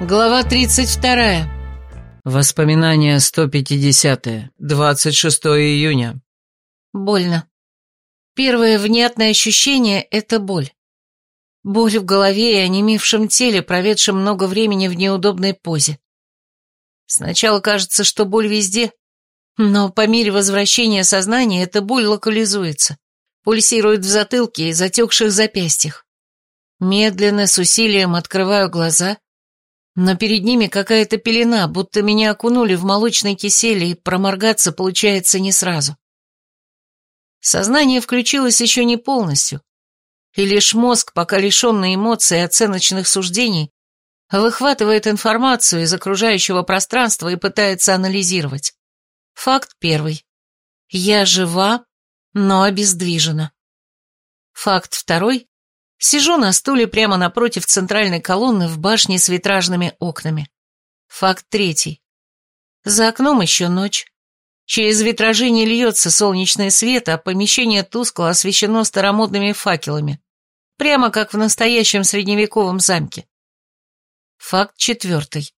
Глава 32. Воспоминания 150. 26 июня. Больно. Первое внятное ощущение – это боль. Боль в голове и онемевшем теле, проведшем много времени в неудобной позе. Сначала кажется, что боль везде, но по мере возвращения сознания эта боль локализуется, пульсирует в затылке и затекших запястьях. Медленно, с усилием открываю глаза – но перед ними какая-то пелена, будто меня окунули в молочный кисель, и проморгаться получается не сразу. Сознание включилось еще не полностью, и лишь мозг, пока лишенный эмоций и оценочных суждений, выхватывает информацию из окружающего пространства и пытается анализировать. Факт первый. Я жива, но обездвижена. Факт второй. Сижу на стуле прямо напротив центральной колонны в башне с витражными окнами. Факт третий. За окном еще ночь. Через витражи не льется солнечный свет, а помещение тускло освещено старомодными факелами. Прямо как в настоящем средневековом замке. Факт четвертый.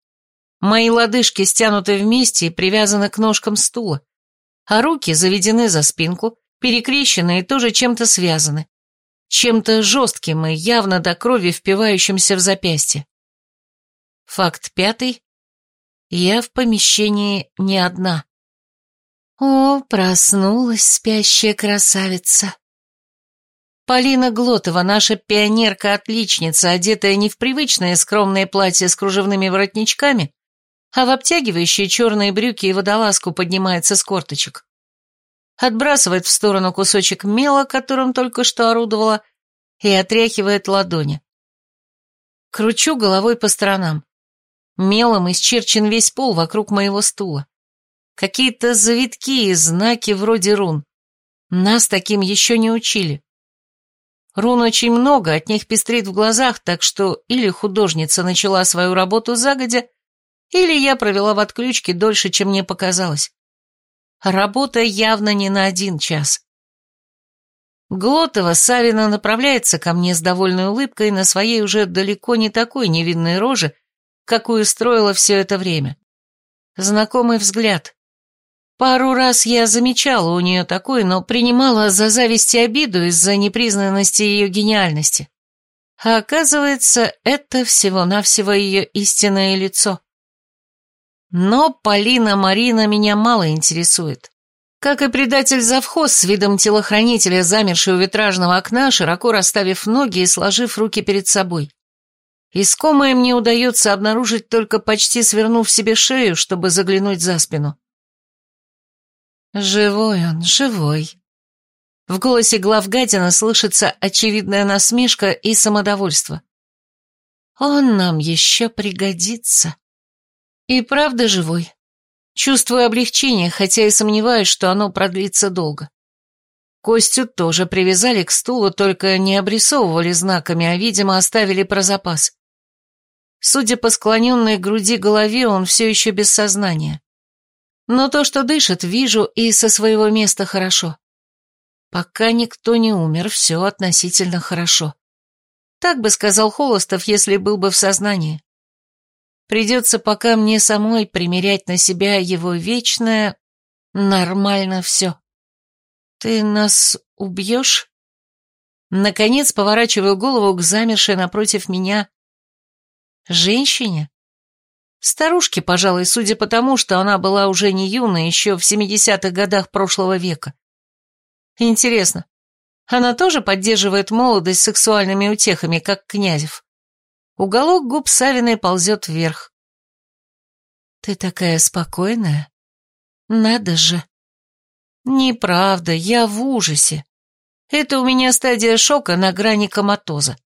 Мои лодыжки стянуты вместе и привязаны к ножкам стула, а руки заведены за спинку, перекрещены и тоже чем-то связаны чем-то жестким и явно до крови впивающимся в запястье. Факт пятый. Я в помещении не одна. О, проснулась спящая красавица. Полина Глотова, наша пионерка-отличница, одетая не в привычное скромное платье с кружевными воротничками, а в обтягивающие черные брюки и водолазку поднимается с корточек отбрасывает в сторону кусочек мела, которым только что орудовала, и отряхивает ладони. Кручу головой по сторонам. Мелом исчерчен весь пол вокруг моего стула. Какие-то завитки и знаки вроде рун. Нас таким еще не учили. Рун очень много, от них пестрит в глазах, так что или художница начала свою работу загодя, или я провела в отключке дольше, чем мне показалось. Работа явно не на один час. Глотова Савина направляется ко мне с довольной улыбкой на своей уже далеко не такой невинной роже, какую строила все это время. Знакомый взгляд. Пару раз я замечала у нее такой, но принимала за зависть и обиду из-за непризнанности ее гениальности. А оказывается, это всего-навсего ее истинное лицо. Но Полина Марина меня мало интересует. Как и предатель завхоз с видом телохранителя, замерший у витражного окна, широко расставив ноги и сложив руки перед собой. Искомое мне удается обнаружить, только почти свернув себе шею, чтобы заглянуть за спину. Живой он, живой. В голосе главгадина слышится очевидная насмешка и самодовольство. Он нам еще пригодится. И правда живой. Чувствую облегчение, хотя и сомневаюсь, что оно продлится долго. Костю тоже привязали к стулу, только не обрисовывали знаками, а, видимо, оставили про запас. Судя по склоненной груди голове, он все еще без сознания. Но то, что дышит, вижу и со своего места хорошо. Пока никто не умер, все относительно хорошо. Так бы сказал Холостов, если был бы в сознании. Придется пока мне самой примерять на себя его вечное «нормально все». «Ты нас убьешь?» Наконец поворачиваю голову к замершей напротив меня женщине. Старушке, пожалуй, судя по тому, что она была уже не юной, еще в 70-х годах прошлого века. Интересно, она тоже поддерживает молодость сексуальными утехами, как Князев? Уголок губ Савиной ползет вверх. «Ты такая спокойная? Надо же!» «Неправда, я в ужасе. Это у меня стадия шока на грани коматоза.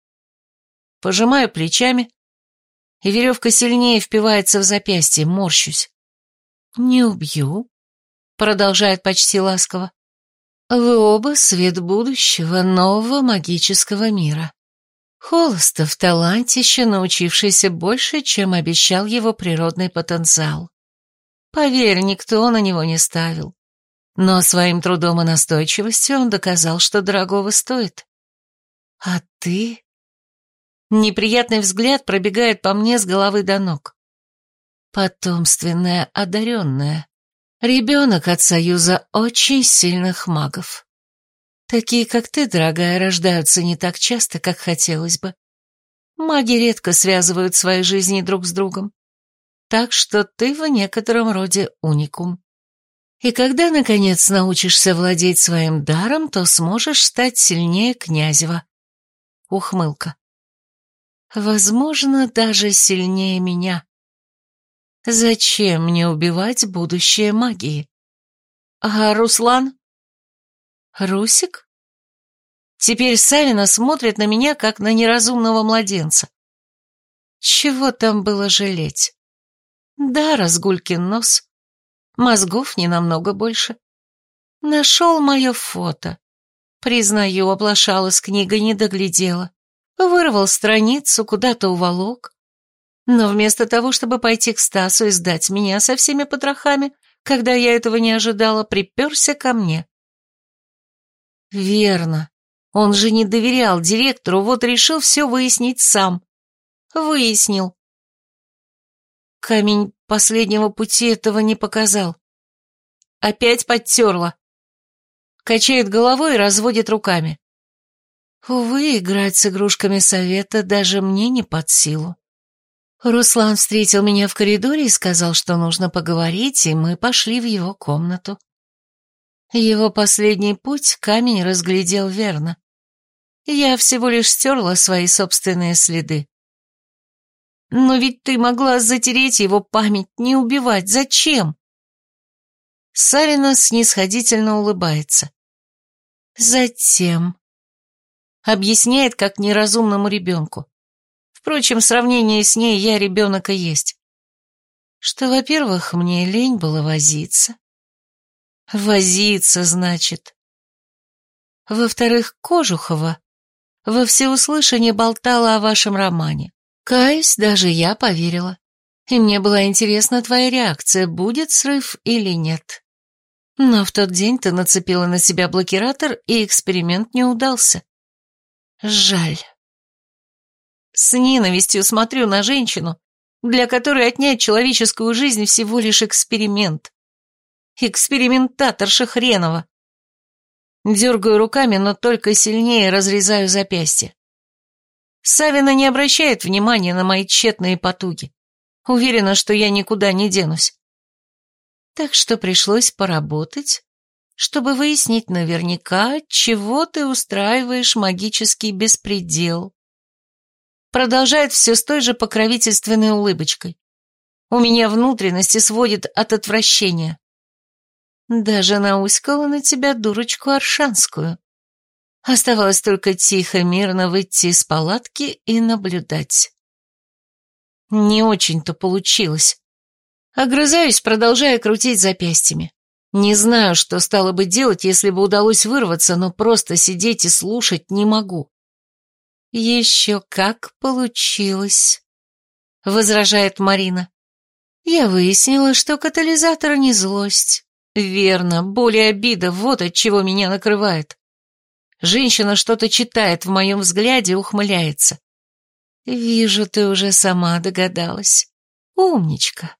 Пожимаю плечами, и веревка сильнее впивается в запястье, морщусь. «Не убью», — продолжает почти ласково. «Вы оба свет будущего нового магического мира. Холостов талантище, научившийся больше, чем обещал его природный потенциал. Поверь, никто на него не ставил. Но своим трудом и настойчивостью он доказал, что дорогого стоит. А ты? Неприятный взгляд пробегает по мне с головы до ног. Потомственная одаренная. Ребенок от союза очень сильных магов. Такие, как ты, дорогая, рождаются не так часто, как хотелось бы. Маги редко связывают свои жизни друг с другом. Так что ты в некотором роде уникум. И когда, наконец, научишься владеть своим даром, то сможешь стать сильнее Князева. Ухмылка. Возможно, даже сильнее меня. Зачем мне убивать будущее магии? А Руслан? Русик? Теперь Савина смотрит на меня, как на неразумного младенца. Чего там было жалеть? Да, разгулькин нос. Мозгов не намного больше. Нашел мое фото. Признаю, оплошала с книгой, не доглядела. Вырвал страницу, куда-то уволок. Но вместо того, чтобы пойти к Стасу и сдать меня со всеми потрохами, когда я этого не ожидала, приперся ко мне. Верно. Он же не доверял директору, вот решил все выяснить сам. Выяснил. Камень последнего пути этого не показал. Опять подтерла. Качает головой и разводит руками. Увы, играть с игрушками совета даже мне не под силу. Руслан встретил меня в коридоре и сказал, что нужно поговорить, и мы пошли в его комнату. Его последний путь камень разглядел верно. Я всего лишь стерла свои собственные следы. Но ведь ты могла затереть его память, не убивать. Зачем? Сарина снисходительно улыбается. Затем. Объясняет, как неразумному ребенку. Впрочем, в сравнении с ней я ребенок и есть. Что, во-первых, мне лень было возиться, Возиться, значит. Во-вторых, Кожухова во всеуслышание болтала о вашем романе. Каюсь, даже я поверила. И мне была интересна твоя реакция, будет срыв или нет. Но в тот день ты нацепила на себя блокиратор, и эксперимент не удался. Жаль. С ненавистью смотрю на женщину, для которой отнять человеческую жизнь всего лишь эксперимент. Экспериментаторша хренова. Дергаю руками, но только сильнее разрезаю запястье. Савина не обращает внимания на мои тщетные потуги. Уверена, что я никуда не денусь. Так что пришлось поработать, чтобы выяснить наверняка, чего ты устраиваешь магический беспредел. Продолжает все с той же покровительственной улыбочкой. У меня внутренности сводит от отвращения. Даже науськала на тебя дурочку аршанскую. Оставалось только тихо, мирно выйти из палатки и наблюдать. Не очень-то получилось. Огрызаюсь, продолжая крутить запястьями. Не знаю, что стало бы делать, если бы удалось вырваться, но просто сидеть и слушать не могу. Еще как получилось, возражает Марина. Я выяснила, что катализатор не злость. Верно, боль и обида, вот от чего меня накрывает. Женщина что-то читает в моем взгляде, ухмыляется. Вижу, ты уже сама догадалась. Умничка.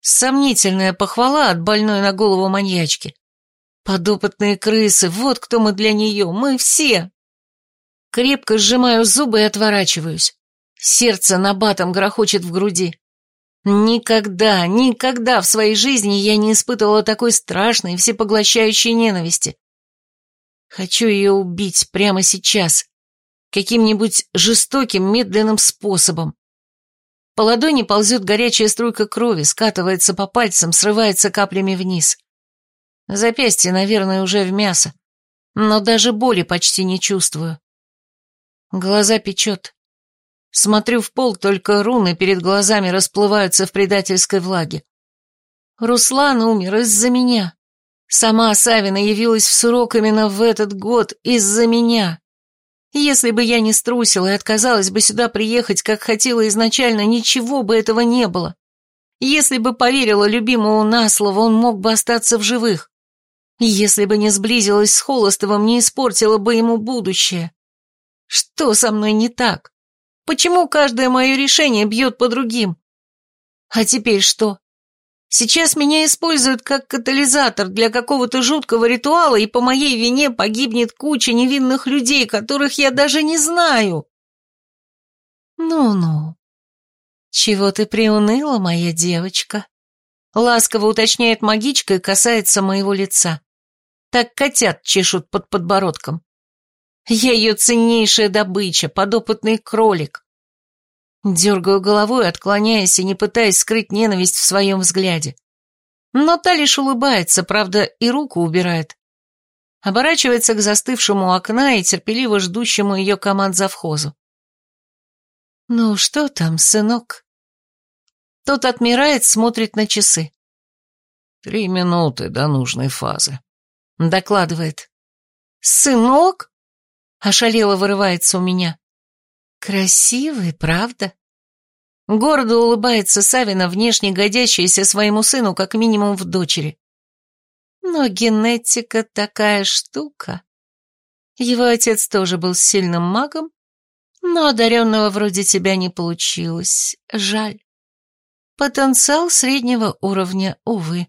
Сомнительная похвала от больной на голову маньячки. Подопытные крысы, вот кто мы для нее, мы все. Крепко сжимаю зубы и отворачиваюсь. Сердце набатом грохочет в груди. Никогда, никогда в своей жизни я не испытывала такой страшной, всепоглощающей ненависти. Хочу ее убить прямо сейчас, каким-нибудь жестоким, медленным способом. По ладони ползет горячая струйка крови, скатывается по пальцам, срывается каплями вниз. Запястье, наверное, уже в мясо, но даже боли почти не чувствую. Глаза печет. Смотрю в пол, только руны перед глазами расплываются в предательской влаге. Руслан умер из-за меня. Сама Савина явилась в Сурок именно в этот год из-за меня. Если бы я не струсила и отказалась бы сюда приехать, как хотела изначально, ничего бы этого не было. Если бы поверила любимому на слово, он мог бы остаться в живых. Если бы не сблизилась с Холостовым, не испортила бы ему будущее. Что со мной не так? Почему каждое мое решение бьет по другим? А теперь что? Сейчас меня используют как катализатор для какого-то жуткого ритуала, и по моей вине погибнет куча невинных людей, которых я даже не знаю. Ну-ну. Чего ты приуныла, моя девочка? Ласково уточняет магичка и касается моего лица. Так котят чешут под подбородком. Я ее ценнейшая добыча, подопытный кролик. Дергаю головой, отклоняясь и не пытаясь скрыть ненависть в своем взгляде. Но та лишь улыбается, правда, и руку убирает. Оборачивается к застывшему окна и терпеливо ждущему ее команд завхозу. «Ну что там, сынок?» Тот отмирает, смотрит на часы. «Три минуты до нужной фазы», — докладывает. «Сынок?» — ошалело вырывается у меня. Красивый, правда? Гордо улыбается Савина, внешне годящаяся своему сыну как минимум в дочери. Но генетика такая штука. Его отец тоже был сильным магом, но одаренного вроде тебя не получилось. Жаль. Потенциал среднего уровня, увы.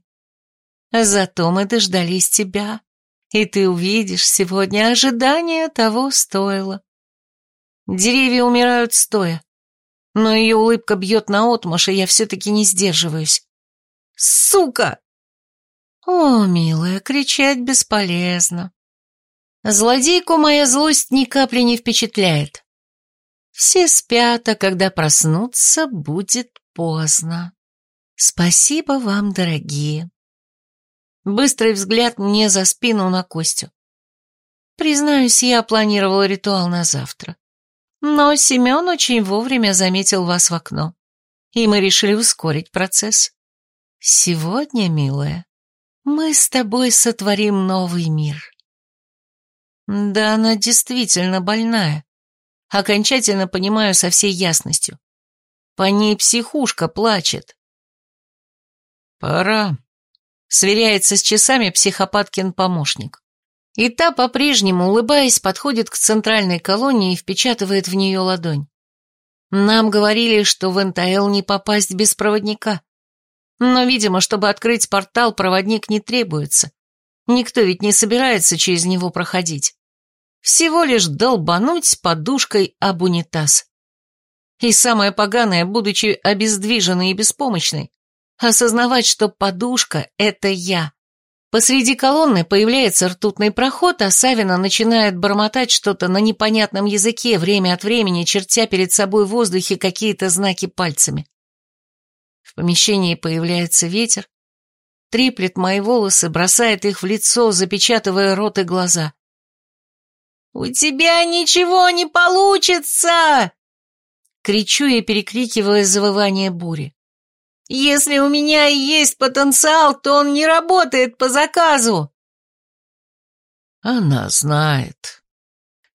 Зато мы дождались тебя, и ты увидишь сегодня ожидание того стоило. Деревья умирают стоя. Но ее улыбка бьет наотмашь, и я все-таки не сдерживаюсь. «Сука!» О, милая, кричать бесполезно. Злодейку моя злость ни капли не впечатляет. Все спят, а когда проснутся, будет поздно. Спасибо вам, дорогие. Быстрый взгляд мне за спину на Костю. Признаюсь, я планировала ритуал на завтра. Но Семен очень вовремя заметил вас в окно, и мы решили ускорить процесс. Сегодня, милая, мы с тобой сотворим новый мир. Да, она действительно больная. Окончательно понимаю со всей ясностью. По ней психушка плачет. Пора. Сверяется с часами психопаткин помощник. И та, по-прежнему, улыбаясь, подходит к центральной колонии и впечатывает в нее ладонь. Нам говорили, что в НТЛ не попасть без проводника. Но, видимо, чтобы открыть портал, проводник не требуется. Никто ведь не собирается через него проходить. Всего лишь долбануть подушкой об унитаз. И самое поганое, будучи обездвиженной и беспомощной, осознавать, что подушка — это я. Посреди колонны появляется ртутный проход, а Савина начинает бормотать что-то на непонятном языке, время от времени чертя перед собой в воздухе какие-то знаки пальцами. В помещении появляется ветер, треплет мои волосы, бросает их в лицо, запечатывая рот и глаза. «У тебя ничего не получится!» Кричу я, перекрикивая завывание бури. Если у меня есть потенциал, то он не работает по заказу. Она знает.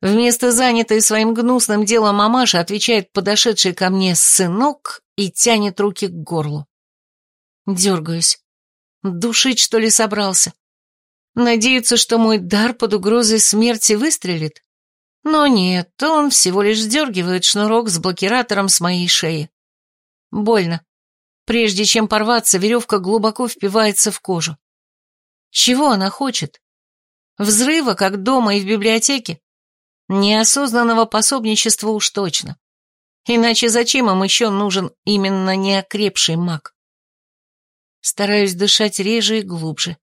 Вместо занятой своим гнусным делом мамаша отвечает подошедший ко мне сынок и тянет руки к горлу. Дергаюсь. Душить, что ли, собрался? Надеется, что мой дар под угрозой смерти выстрелит? Но нет, он всего лишь сдергивает шнурок с блокиратором с моей шеи. Больно. Прежде чем порваться, веревка глубоко впивается в кожу. Чего она хочет? Взрыва, как дома и в библиотеке? Неосознанного пособничества уж точно. Иначе зачем им еще нужен именно неокрепший маг? Стараюсь дышать реже и глубже.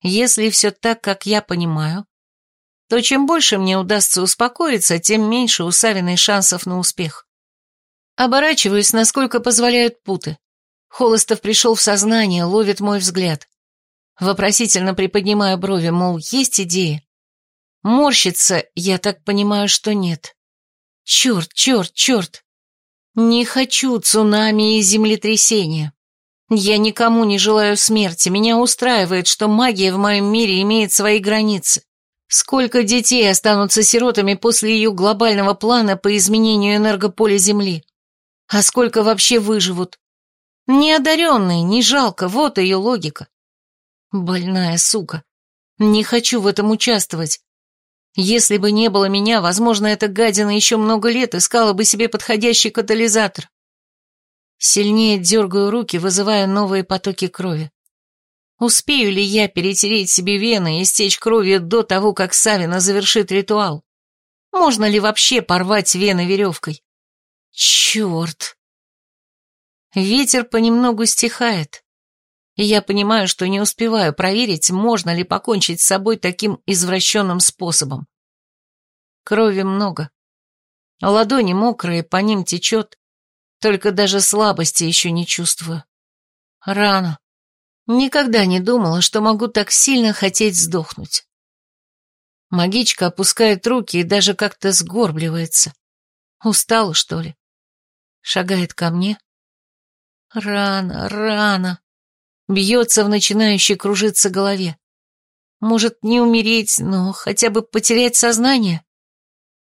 Если все так, как я понимаю, то чем больше мне удастся успокоиться, тем меньше у Савиной шансов на успех. Оборачиваюсь, насколько позволяют путы. Холостов пришел в сознание, ловит мой взгляд. Вопросительно приподнимая брови, мол, есть идеи? Морщится, я так понимаю, что нет. Черт, черт, черт. Не хочу цунами и землетрясения. Я никому не желаю смерти. Меня устраивает, что магия в моем мире имеет свои границы. Сколько детей останутся сиротами после ее глобального плана по изменению энергополя Земли? А сколько вообще выживут? Неодаренный, не жалко, вот ее логика. Больная сука. Не хочу в этом участвовать. Если бы не было меня, возможно, эта гадина еще много лет искала бы себе подходящий катализатор. Сильнее дергаю руки, вызывая новые потоки крови. Успею ли я перетереть себе вены и стечь кровью до того, как Савина завершит ритуал? Можно ли вообще порвать вены веревкой? Черт! Ветер понемногу стихает, и я понимаю, что не успеваю проверить, можно ли покончить с собой таким извращенным способом. Крови много. Ладони мокрые, по ним течет, только даже слабости еще не чувствую. Рано. Никогда не думала, что могу так сильно хотеть сдохнуть. Магичка опускает руки и даже как-то сгорбливается. Устала, что ли? Шагает ко мне. Рано, рано. Бьется в начинающей кружиться голове. Может, не умереть, но хотя бы потерять сознание?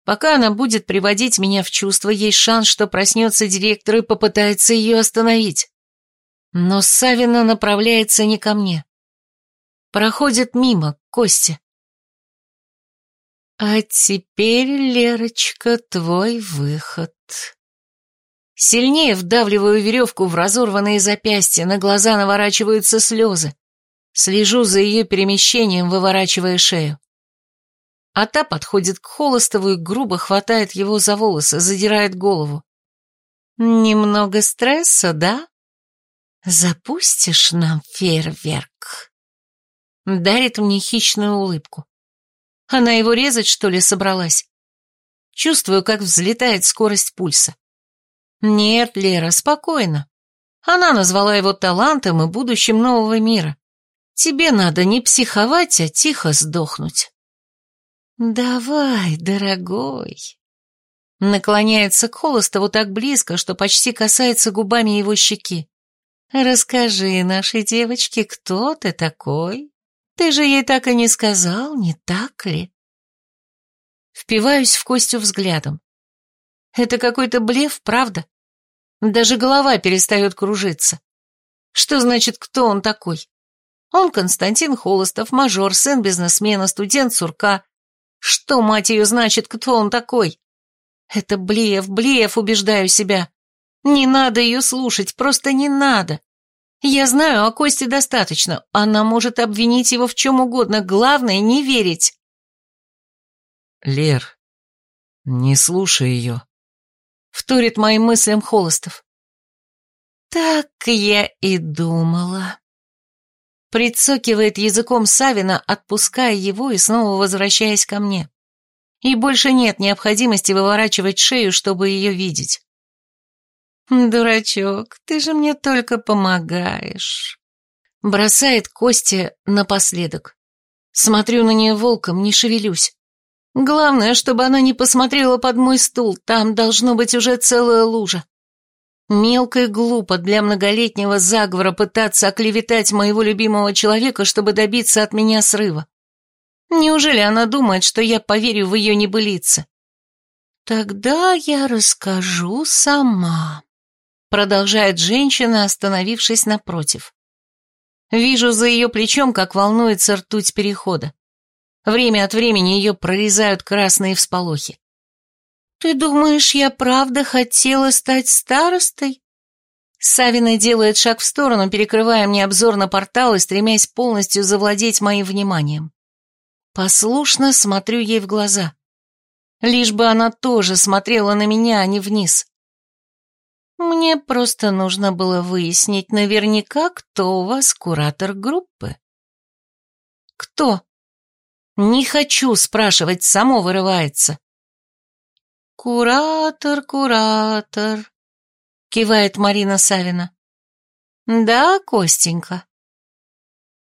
Пока она будет приводить меня в чувство, есть шанс, что проснется директор и попытается ее остановить. Но Савина направляется не ко мне. Проходит мимо, к Косте. А теперь, Лерочка, твой выход. Сильнее вдавливаю веревку в разорванные запястья, на глаза наворачиваются слезы. Слежу за ее перемещением, выворачивая шею. А та подходит к Холостову и грубо хватает его за волосы, задирает голову. «Немного стресса, да? Запустишь нам фейерверк?» Дарит мне хищную улыбку. Она его резать, что ли, собралась? Чувствую, как взлетает скорость пульса. Нет, Лера, спокойно. Она назвала его талантом и будущим нового мира. Тебе надо не психовать, а тихо сдохнуть. Давай, дорогой. Наклоняется к Холостову так близко, что почти касается губами его щеки. Расскажи нашей девочке, кто ты такой? Ты же ей так и не сказал, не так ли? Впиваюсь в Костю взглядом. Это какой-то блеф, правда? Даже голова перестает кружиться. Что значит, кто он такой? Он Константин Холостов, мажор, сын бизнесмена, студент сурка. Что, мать ее, значит, кто он такой? Это блеф, блеф, убеждаю себя. Не надо ее слушать, просто не надо. Я знаю о Косте достаточно. Она может обвинить его в чем угодно, главное не верить. Лер, не слушай ее вторит моим мыслям Холостов. Так я и думала. Прицокивает языком Савина, отпуская его и снова возвращаясь ко мне. И больше нет необходимости выворачивать шею, чтобы ее видеть. «Дурачок, ты же мне только помогаешь», — бросает Костя напоследок. Смотрю на нее волком, не шевелюсь. Главное, чтобы она не посмотрела под мой стул, там должно быть уже целая лужа. Мелко и глупо для многолетнего заговора пытаться оклеветать моего любимого человека, чтобы добиться от меня срыва. Неужели она думает, что я поверю в ее небылицы? Тогда я расскажу сама, продолжает женщина, остановившись напротив. Вижу за ее плечом, как волнуется ртуть перехода. Время от времени ее прорезают красные всполохи. «Ты думаешь, я правда хотела стать старостой?» Савина делает шаг в сторону, перекрывая мне обзор на портал и стремясь полностью завладеть моим вниманием. Послушно смотрю ей в глаза. Лишь бы она тоже смотрела на меня, а не вниз. Мне просто нужно было выяснить наверняка, кто у вас куратор группы. Кто? Не хочу спрашивать, само вырывается. «Куратор, куратор», — кивает Марина Савина. «Да, Костенька».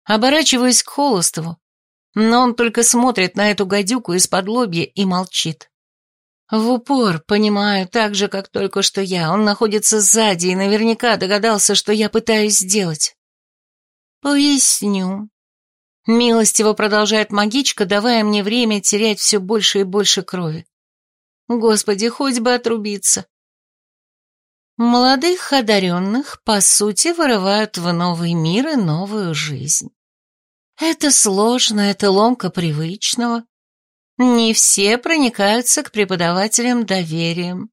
Оборачиваюсь к Холостову, но он только смотрит на эту гадюку из-под лобья и молчит. В упор, понимаю, так же, как только что я, он находится сзади и наверняка догадался, что я пытаюсь сделать. Поясню. Милостиво продолжает магичка, давая мне время терять все больше и больше крови. Господи, хоть бы отрубиться. Молодых одаренных, по сути, вырывают в новый мир и новую жизнь. Это сложно, это ломка привычного. Не все проникаются к преподавателям доверием.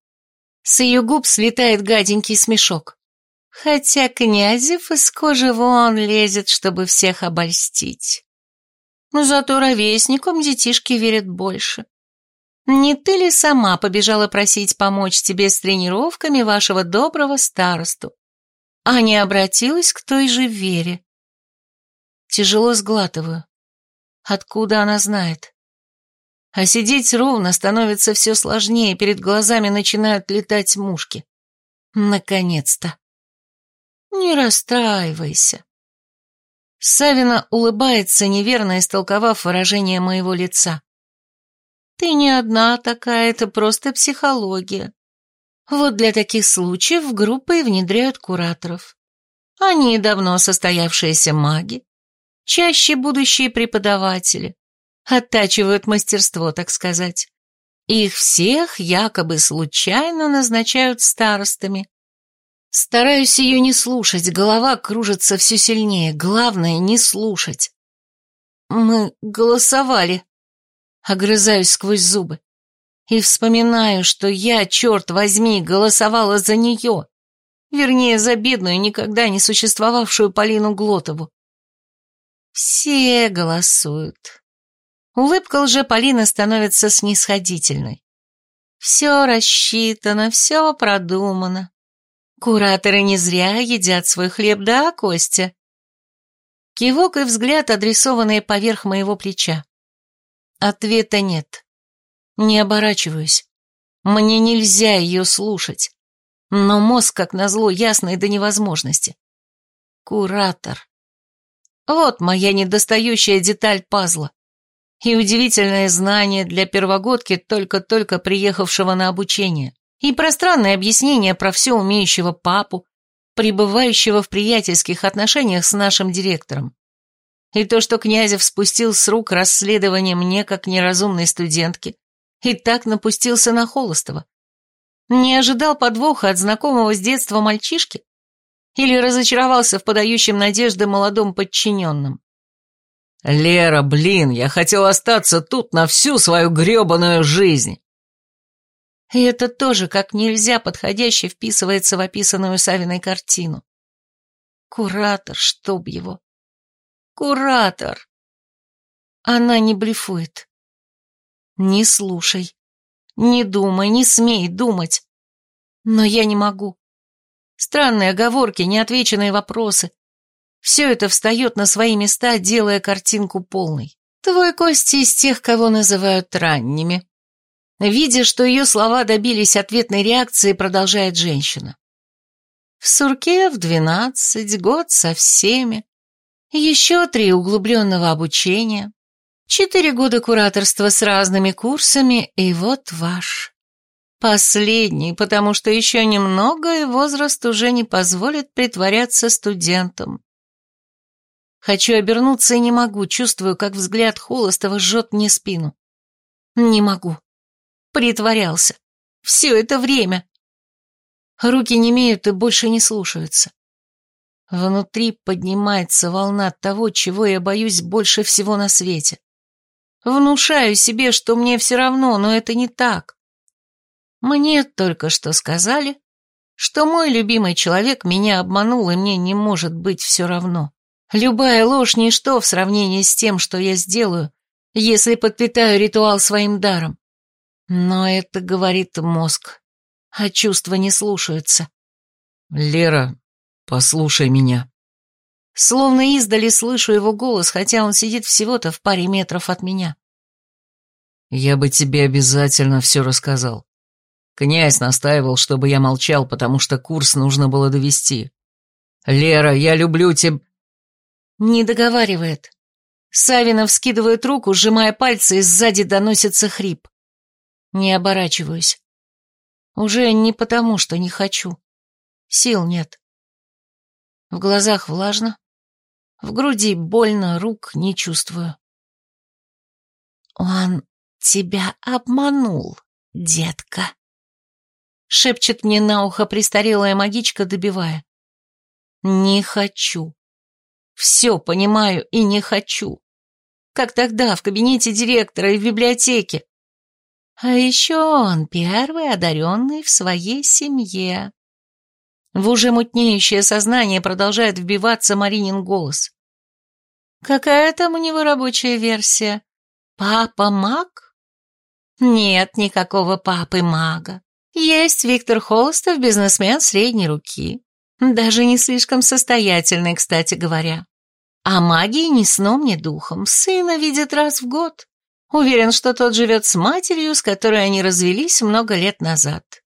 С ее губ слетает гаденький смешок. Хотя Князев из кожи вон лезет, чтобы всех обольстить. Но зато ровесникам детишки верят больше. Не ты ли сама побежала просить помочь тебе с тренировками вашего доброго старосту, а не обратилась к той же Вере? Тяжело сглатываю. Откуда она знает? А сидеть ровно становится все сложнее, перед глазами начинают летать мушки. Наконец-то. Не расстраивайся. Савина улыбается, неверно истолковав выражение моего лица. Ты не одна такая, это просто психология. Вот для таких случаев в группы внедряют кураторов. Они давно состоявшиеся маги, чаще будущие преподаватели, оттачивают мастерство, так сказать. Их всех якобы случайно назначают старостами. Стараюсь ее не слушать, голова кружится все сильнее, главное не слушать. Мы голосовали. Огрызаюсь сквозь зубы. И вспоминаю, что я, черт возьми, голосовала за нее. Вернее, за бедную, никогда не существовавшую Полину Глотову. Все голосуют. Улыбка лже Полины становится снисходительной. Все рассчитано, все продумано. Кураторы не зря едят свой хлеб, да, Костя? Кивок и взгляд, адресованные поверх моего плеча. Ответа нет. Не оборачиваюсь. Мне нельзя ее слушать. Но мозг, как назло, ясный до невозможности. Куратор. Вот моя недостающая деталь пазла. И удивительное знание для первогодки, только-только приехавшего на обучение и пространное объяснение про все умеющего папу, пребывающего в приятельских отношениях с нашим директором. И то, что Князев спустил с рук расследование мне как неразумной студентки, и так напустился на Холостова. Не ожидал подвоха от знакомого с детства мальчишки? Или разочаровался в подающем надежды молодом подчиненном? «Лера, блин, я хотел остаться тут на всю свою гребаную жизнь!» И это тоже как нельзя подходяще вписывается в описанную Савиной картину. Куратор, чтоб его. Куратор. Она не блефует. Не слушай. Не думай, не смей думать. Но я не могу. Странные оговорки, неотвеченные вопросы. Все это встает на свои места, делая картинку полной. Твой Костя из тех, кого называют ранними. Видя, что ее слова добились ответной реакции, продолжает женщина. В сурке в двенадцать, год со всеми, еще три углубленного обучения, четыре года кураторства с разными курсами, и вот ваш. Последний, потому что еще немного, и возраст уже не позволит притворяться студентом. Хочу обернуться и не могу, чувствую, как взгляд Холостова жжет мне спину. Не могу притворялся. Все это время. Руки не имеют и больше не слушаются. Внутри поднимается волна того, чего я боюсь больше всего на свете. Внушаю себе, что мне все равно, но это не так. Мне только что сказали, что мой любимый человек меня обманул, и мне не может быть все равно. Любая ложь – ничто в сравнении с тем, что я сделаю, если подпитаю ритуал своим даром. Но это говорит мозг, а чувства не слушаются. «Лера, послушай меня». Словно издали слышу его голос, хотя он сидит всего-то в паре метров от меня. «Я бы тебе обязательно все рассказал. Князь настаивал, чтобы я молчал, потому что курс нужно было довести. Лера, я люблю тебя...» Не договаривает. Савинов скидывает руку, сжимая пальцы, и сзади доносится хрип. Не оборачиваюсь. Уже не потому, что не хочу. Сил нет. В глазах влажно, в груди больно, рук не чувствую. «Он тебя обманул, детка», — шепчет мне на ухо престарелая магичка, добивая. «Не хочу. Все понимаю и не хочу. как тогда, в кабинете директора и в библиотеке. А еще он первый одаренный в своей семье. В уже мутнеющее сознание продолжает вбиваться Маринин голос. Какая там у него рабочая версия? Папа-маг? Нет никакого папы-мага. Есть Виктор Холостов, бизнесмен средней руки. Даже не слишком состоятельный, кстати говоря. А магии ни сном, ни духом. Сына видит раз в год. Уверен, что тот живет с матерью, с которой они развелись много лет назад.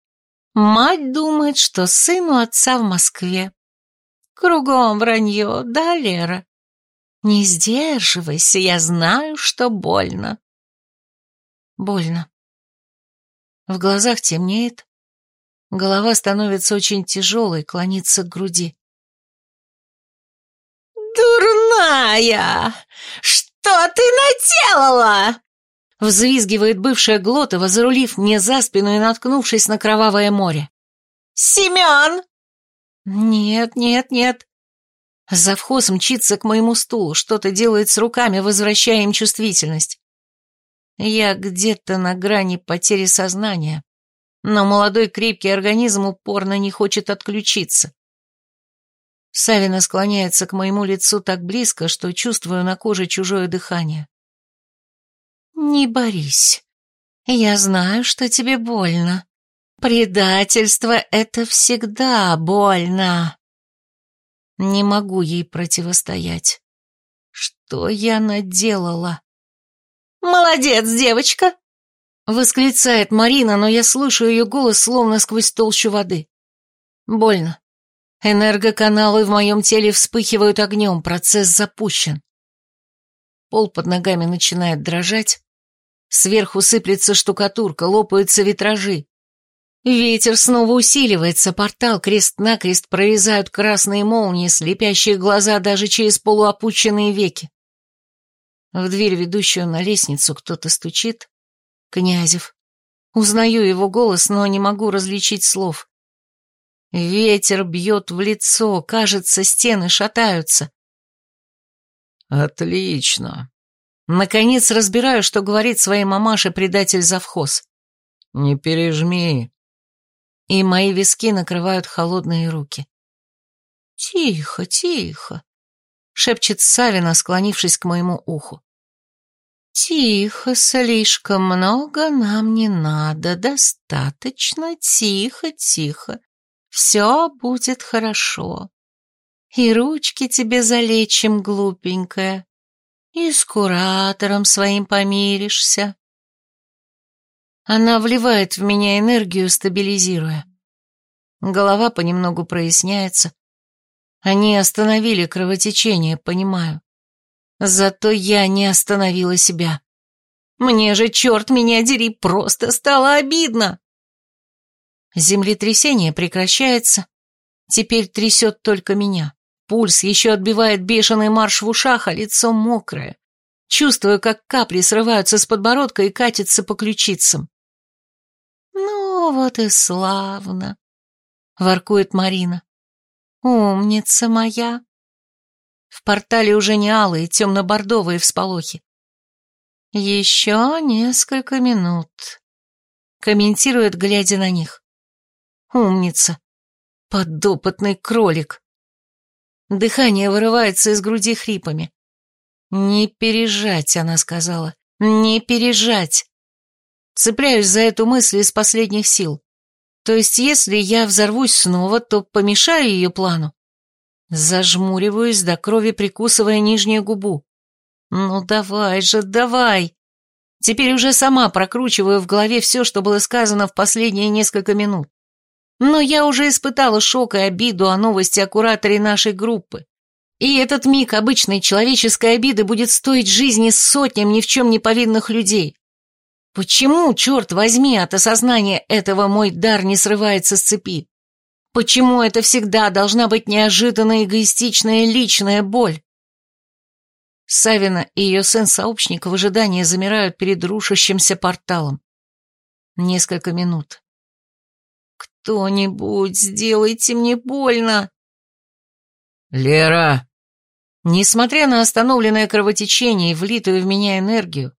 Мать думает, что сын у отца в Москве. Кругом вранье, да, Лера? Не сдерживайся, я знаю, что больно. Больно. В глазах темнеет, голова становится очень тяжелой, клонится к груди. «Дурная! Что ты наделала?» Взвизгивает бывшая Глотова, зарулив мне за спину и наткнувшись на кровавое море. «Семен!» «Нет, нет, нет!» Завхоз мчится к моему стулу, что-то делает с руками, возвращая им чувствительность. Я где-то на грани потери сознания, но молодой крепкий организм упорно не хочет отключиться. Савина склоняется к моему лицу так близко, что чувствую на коже чужое дыхание. «Не борись. Я знаю, что тебе больно. Предательство — это всегда больно». Не могу ей противостоять. Что я наделала? «Молодец, девочка!» Восклицает Марина, но я слышу ее голос словно сквозь толщу воды. Больно. Энергоканалы в моем теле вспыхивают огнем, процесс запущен. Пол под ногами начинает дрожать. Сверху сыплется штукатурка, лопаются витражи. Ветер снова усиливается, портал крест-накрест прорезают красные молнии, слепящие глаза даже через полуопущенные веки. В дверь, ведущую на лестницу, кто-то стучит. Князев. Узнаю его голос, но не могу различить слов. Ветер бьет в лицо, кажется, стены шатаются. Отлично. Наконец разбираю, что говорит своей мамаше предатель завхоз. Не пережми. И мои виски накрывают холодные руки. Тихо, тихо шепчет Савина, склонившись к моему уху. «Тихо, слишком много нам не надо, достаточно, тихо, тихо. Все будет хорошо. И ручки тебе залечим, глупенькая, и с куратором своим помиришься». Она вливает в меня энергию, стабилизируя. Голова понемногу проясняется, они остановили кровотечение, понимаю. Зато я не остановила себя. Мне же, черт меня дери, просто стало обидно. Землетрясение прекращается. Теперь трясет только меня. Пульс еще отбивает бешеный марш в ушах, а лицо мокрое. Чувствую, как капли срываются с подбородка и катятся по ключицам. «Ну вот и славно», — воркует Марина. «Умница моя!» В портале уже не алые, темно-бордовые всполохи. «Еще несколько минут», — комментирует, глядя на них. «Умница! Подопытный кролик!» Дыхание вырывается из груди хрипами. «Не пережать», — она сказала, — «не пережать». Цепляюсь за эту мысль из последних сил. То есть, если я взорвусь снова, то помешаю ее плану. Зажмуриваюсь до крови, прикусывая нижнюю губу. Ну давай же, давай. Теперь уже сама прокручиваю в голове все, что было сказано в последние несколько минут. Но я уже испытала шок и обиду о новости о кураторе нашей группы. И этот миг обычной человеческой обиды будет стоить жизни сотням ни в чем не повинных людей. Почему, черт возьми, от осознания этого мой дар не срывается с цепи? Почему это всегда должна быть неожиданная эгоистичная личная боль? Савина и ее сын-сообщник в ожидании замирают перед рушащимся порталом. Несколько минут. «Кто-нибудь, сделайте мне больно!» «Лера!» Несмотря на остановленное кровотечение и влитую в меня энергию,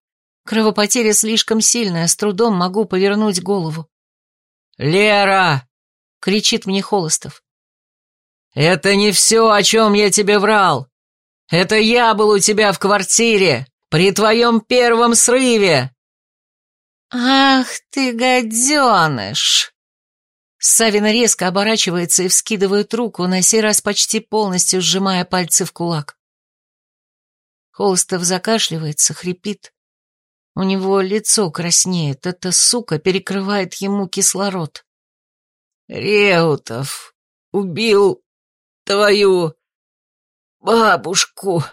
кровопотеря слишком сильная, с трудом могу повернуть голову. «Лера!» — кричит мне Холостов. «Это не все, о чем я тебе врал. Это я был у тебя в квартире, при твоем первом срыве!» «Ах ты, гаденыш!» Савина резко оборачивается и вскидывает руку, на сей раз почти полностью сжимая пальцы в кулак. Холостов закашливается, хрипит. У него лицо краснеет, эта сука перекрывает ему кислород. «Реутов убил твою бабушку!»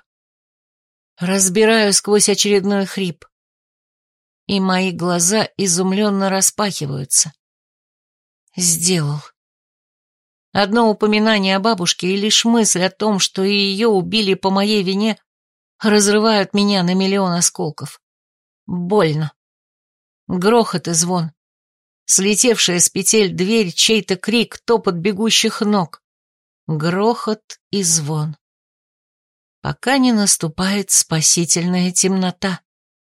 Разбираю сквозь очередной хрип. И мои глаза изумленно распахиваются. Сделал. Одно упоминание о бабушке и лишь мысль о том, что и ее убили по моей вине, разрывают меня на миллион осколков. Больно. Грохот и звон. Слетевшая с петель дверь, чей-то крик, топот бегущих ног. Грохот и звон. Пока не наступает спасительная темнота.